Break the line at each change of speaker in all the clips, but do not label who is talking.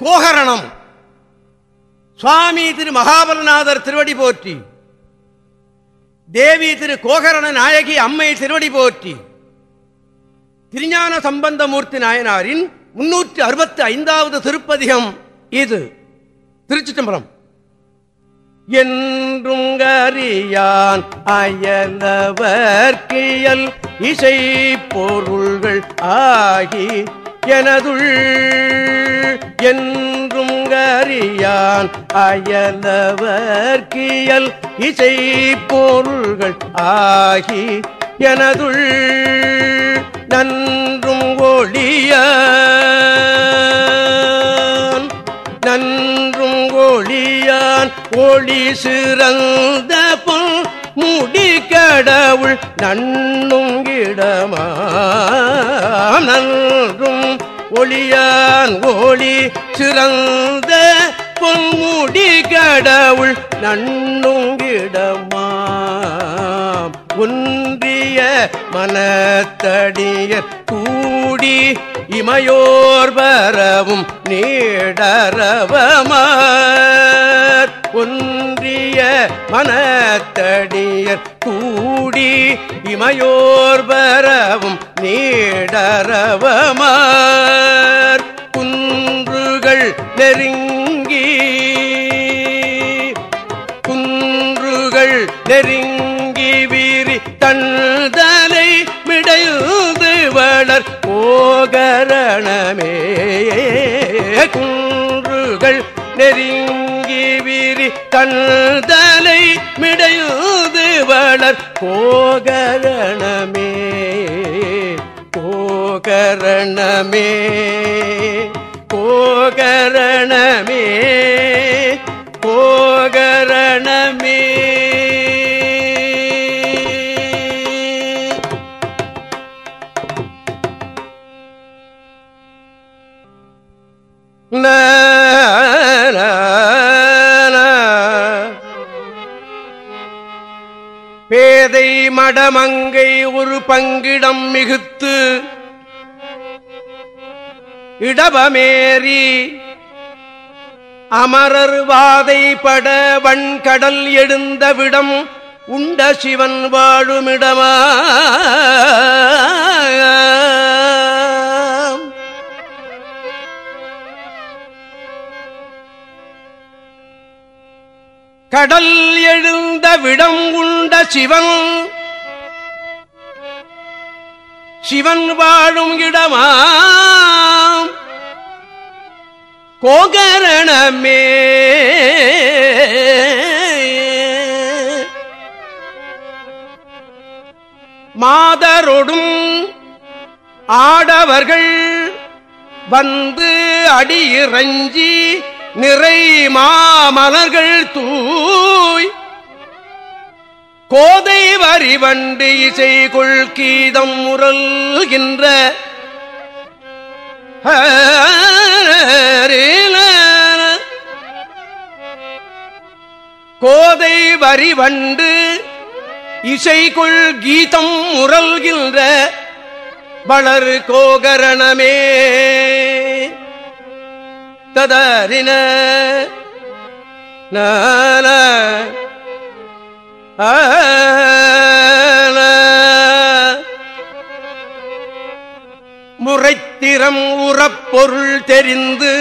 கோகரணம். சுவாமி திரு மகாபலநாதர் திருவடி போற்றி. தேவி திரு கோகரண நாயகி அம்மை திருவடி போற்றி. திருஞான சம்பந்தமூர்த்தி நாயனாரின் முன்னூற்றி அறுபத்தி ஐந்தாவது திருப்பதிகம் இது. திருச்சி தம்பரம் என்றுங்கறியான் அயலவர்கியல் இசை பொருள்கள் ஆகி எனதுள் என்றும் அறியான் அயலவர்கியல் இசை பொருள்கள் ஆகி எனதுள் நன்றும் ஒளிய நன்றும் ஒளியான் ஒளி சிறந்த பொன் முடி கடவுள் நன்னும் இடமா நன் ஒளியான் ஒளி சிறந்த பொன்முடி கடவுள் நன்னுங்கிடமா ஒன்றிய மனத்தடியர் கூடி இமையோர் பரவும் நீடரவமார். ஒன்றிய மனத்தடியர் கூடி இமையோர் பரவும் நீடரவமார். குன்றுகள் நெருங்கி குன்றுகள் நெருங்கி போகரணமே குன்றுகள் நெருங்கி விரி தந்தலை மிடையுது வளர் கோகரணமே. கோகரணமே. கோகரணமே. பேதை மடமங்கை ஒரு பங்கிடம் மிகுத்து இடபமேறி அமரர் வாதைப்பட பட வண்கடல் எழுந்த விடம் உண்ட சிவன் வாழுமிடமா கடல் எழுந்த விடம் உண்ட சிவன். சிவன் வாழும் இடமாம். கோகரணமே. மாதரொடும் ஆடவர்கள் வந்து அடியிறஞ்சி நிறை மாமலர்கள் தூய். கோதை வரிவண்டு இசை கொள்கீதம் முரல்கின்ற கோதை வரிவண்டு இசைக்குள் கீதம் முரல்கின்ற வளர் கோகரணமே. ததறின நான முறைத்திறம் உறப்பொருள் தெரிந்து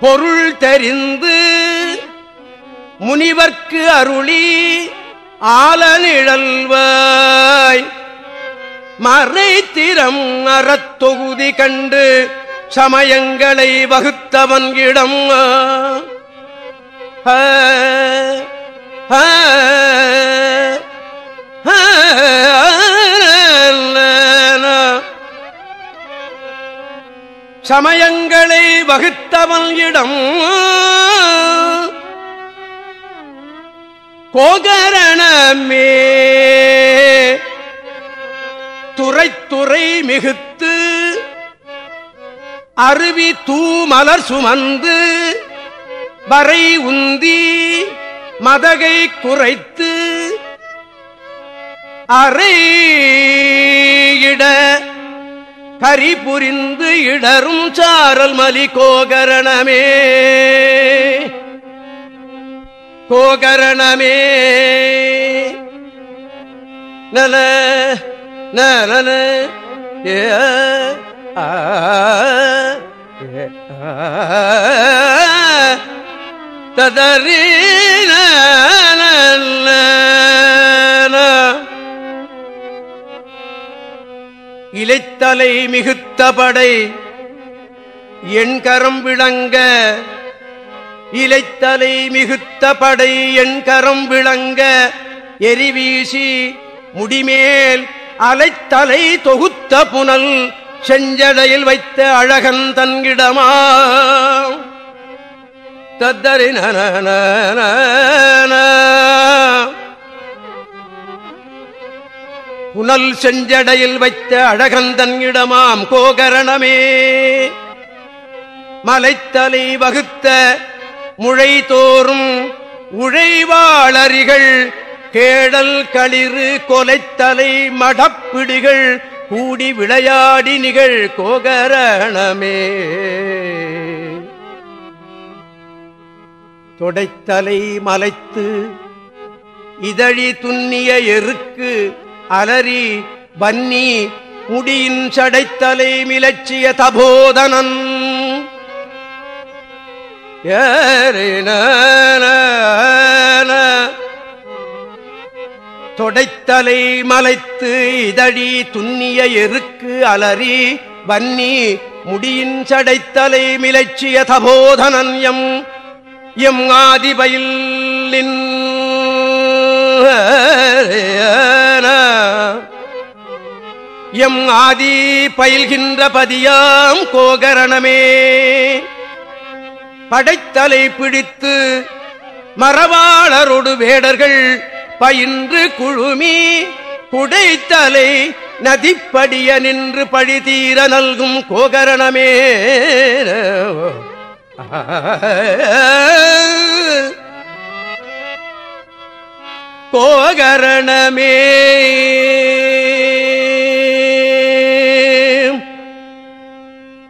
பொருள் தெரிந்து முனிவர்க்கு அருளி ஆலநிழல்வாய் மறைத்திரம் அறத்தொகுதி கண்டு சமயங்களை வகுத்தவன் இடம். சமயங்களை வகுத்தவன் இடம். கோகரணமே துறை மிகுத்து அருவி தூமலர் சுமந்து வரை உந்தி மதகை குறைத்து அறையிட கரி புரிந்து இடரும் சாரல் மலி கோகரணமே. கோகரணமே. நல நல ஏ ததறீன இலைத்தலை மிகுத்த படை எண்கரம் விளங்க. இலைத்தலை மிகுத்த படை எண்கரம் விளங்க. எரிவீசி முடிமேல் அலைத்தலை தொகுத்த புனல் செஞ்சடையில் வைத்த அழகன் தன்கிடமா? தத்தரி புனல் செஞ்சடையில் வைத்த அழகன் தன்கிடமாம் கோகரணமே. மலைத்தலை வகுத்த முழை தோறும் உழைவாளரிகள் கேடல் களிறு கொலைத்தலை மடப்பிடிகள் கூடி விளையாடி நிகழ் கோகரணமே. தொடைத்தலை மலைத்து இதழி துண்ணிய எருக்கு அலறி வன்னி முடியின் சடைத்தலை மிலச்சிய தபோதனன். ஏறின தொடைத்தலை மலைத்து இதழி துண்ணிய எருக்கு அலறி வன்னி முடியின் சடைத்தலை மிளச்சிய தபோதனன் எம் எம் ஆதிபயிலின் எம் ஆதி பயில்கின்ற பதியாம் கோகரணமே. படைத்தலை பிடித்து மரவாளரோடு வேடர்கள் பயின்று குழுமி குடைத்தலை நதிப்படிய நின்று பழிதீர நல்கும் கோகரணமே. கோகரணமே.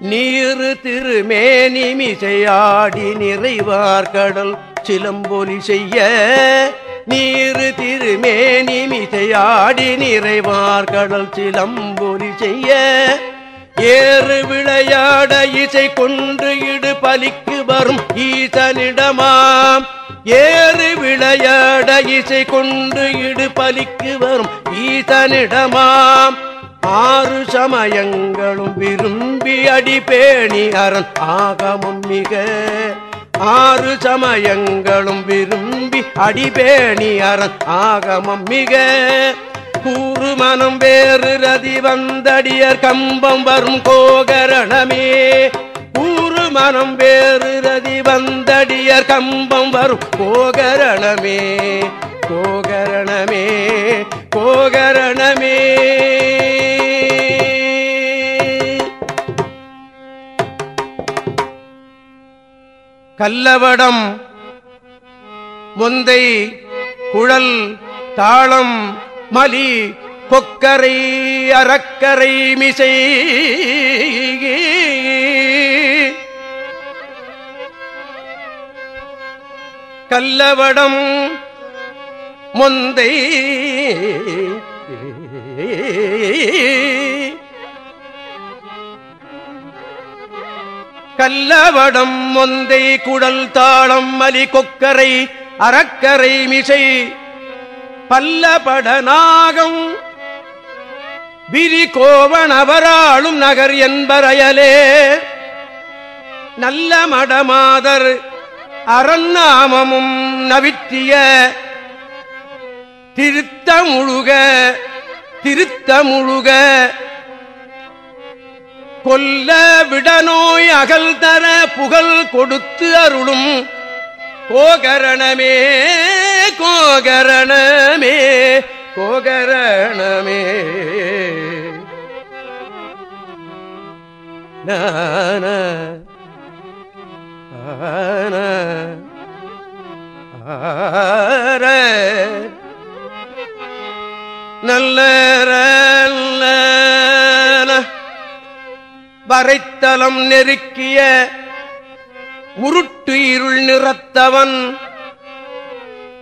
நீரு திருமேனி மிசையாடி நிறைவார் கடல் சிலம்பொலி செய்ய நீரு திருமேனி மிசையாடி நிறைவார் கடல் சிலம்பொலி செய்ய. ஏறு விளையாட இசை கொன்று இடு பலிக்கு வரும் ஈசனிடமாம். ஏறு விளையாட இசை கொண்டு இடு பலிக்கு வரும் ஈசனிடமாம். ஆறு சமயங்களும் விரும்பி அடிபேணி அரண் ஆகமும் மிக. ஆறு சமயங்களும் விரும்பி அடிபேணி அரண் ஆகமம் மிக. கூறு மனம் வேறு ரதி வந்தடியர் கம்பம் வரும் கோகரணமே. கூறு மனம் வேறு ரதி வந்தடியர் கம்பம் வரும் கோகரணமே. கோகரணமே கோகரணமே. கல்லவடம் முந்தை குழல் தாளம் மலி கொக்கரை அறக்கரை மிசை. கல்லவடம் முந்தை கல்லவடம் மொந்தை குடல் தாளம் மலி கொக்கரை அறக்கரை மிசை பல்லபடநாகம் விரி கோவணவராளும் நகர் என்பரையலே நல்ல மடமாதர் அரண்நாமமும் நவிற்றிய திருத்த முழுக திருத்த முழுக கொல்ல விடநோய் அகல் தர புகழ் கொடுத்து அருளும் கோகரணமே கோகரணமே கோகரணமே நான ஆர நல்ல வரைத்தலம் நெருக்கிய உருட்டு இருள் நிறத்தவன்.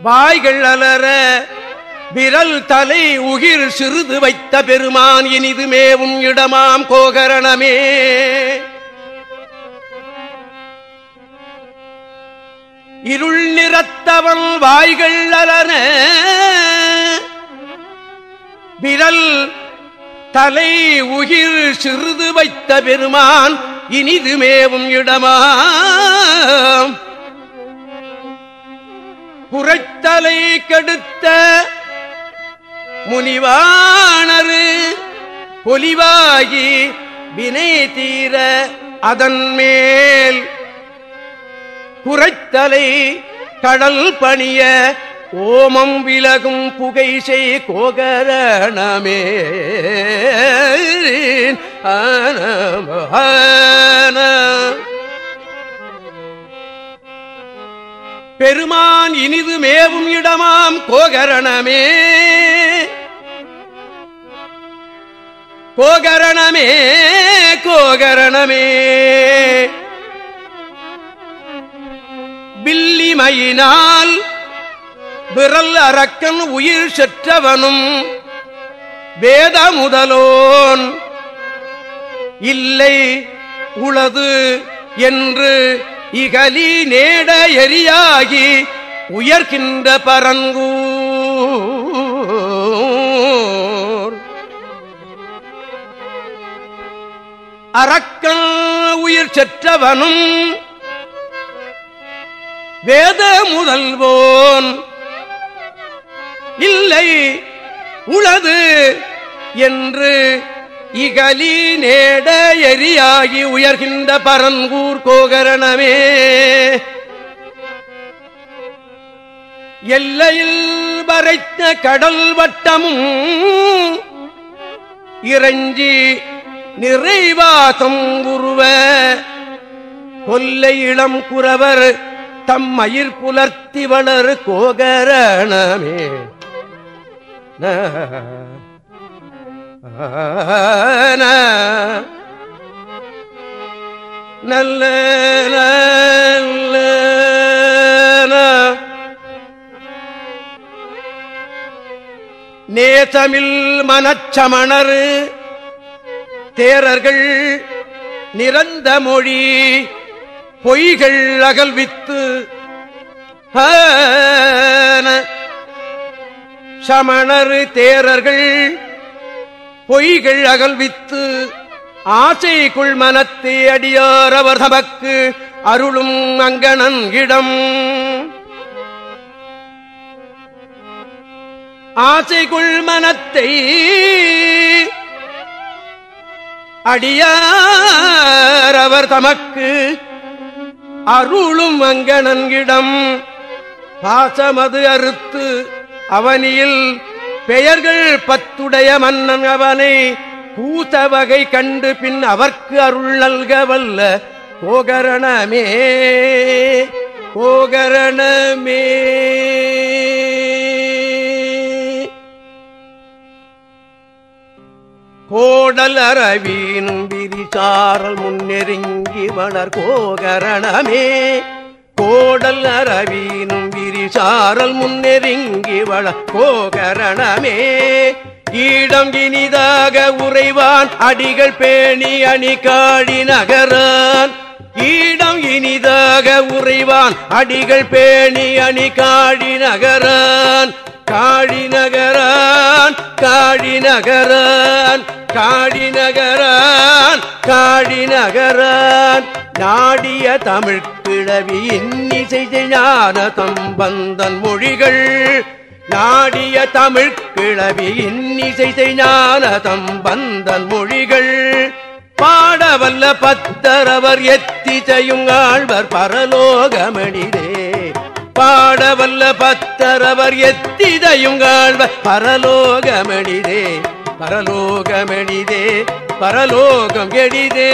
வாய்கள் அலர விரல் தலை உகிர் சிறிது வைத்த பெருமான் இனிது மேவும் இடமாம் கோகரணமே. இருள் நிறத்தவன் வாய்கள் அலர விரல் தலை உயிர் சிறிது வைத்த பெருமான் இனிது மேவும் இடமா புறத்தலை கெடுத்த முனிவானரு பொலிவாகி வினை தீர அதன் மேல் குறைத்தலை கடல் பணிய ஓமம் விலகும் புகை செய் கோகரணமே பெருமான் இனிது மேவும் இடமாம் கோகரணமே. கோகரணமே கோகரணமே. பில்லிமையினால் விரல் அரக்கன் உயிர் செற்றவனும் வேத முதலோன் இல்லை உளது என்று இகலி நேட எரியாகி உயர்கின்ற பரங்கூர். அரக்கன் உயிர் செற்றவனும் வேத முதல்வோன் இல்லை உளது என்று இகலி நேட எரியாகி உயர்கின்ற பரங்கூர் கோகரணமே. எல்லையில் வரைத்த கடல் வட்டமும் இறைஞ்சி நிறைவாசம் உருவ கொல்லை இளம் குறவர் தம் மயிர் புலர்த்தி வளர் கோகரணமே. நல்ல நேசமில் மனச்சமணர் தேரர்கள் நிறந்த மொழி பொய்கள் அகல்வித்து சமணர் தேரர்கள் பொய்கள் அகல்வித்து ஆசை மனத்தை அடியார் தமக்கு அருளும் அங்கணன் இடம். ஆசை மனத்தை அடியார் தமக்கு அருளும் அங்கணன்கிடம் பாசமது அறுத்து அவனியில் பெயர்கள் பத்துடைய மன்னன் அவனை கூத்த வகை கண்டு பின் அவர்க்கு அருள் நல்க வல்ல கோகரணமே கோகரணமே. கோடல் அரவீனும் விரிசாரல் முன்னெருங்கி வளர் கோகரணமே. கோடல் அரவீனும் விரி சாரல் முன்னெருங்கி வள கோகரணமே. ஈடம் இனிதாக உறைவான் அடிகள் பேணி அணி காடி நகரான். ஈடம் இனிதாக உறைவான் அடிகள் பேணி அணி காடி நகரான். காடி நகரான் காடி நகரான். காடி நகரான் காடி நகரான். நாடிய தமிழ் கிழவி இன்னிசை ஞான தம்பந்தன் மொழிகள். நாடிய தமிழ் கிழவி இன்னிசை ஞான தம்பந்தன் மொழிகள். பாடவல்ல பத்தரவர் எத்திசையும் ஆழ்வர் பரலோகமணிதே. பாடவல்ல பத்தரவர் எத்திதையும் ஆழ்வர் பரலோகமணிதே. பரலோகமணிதே பரலோகம் எடிதே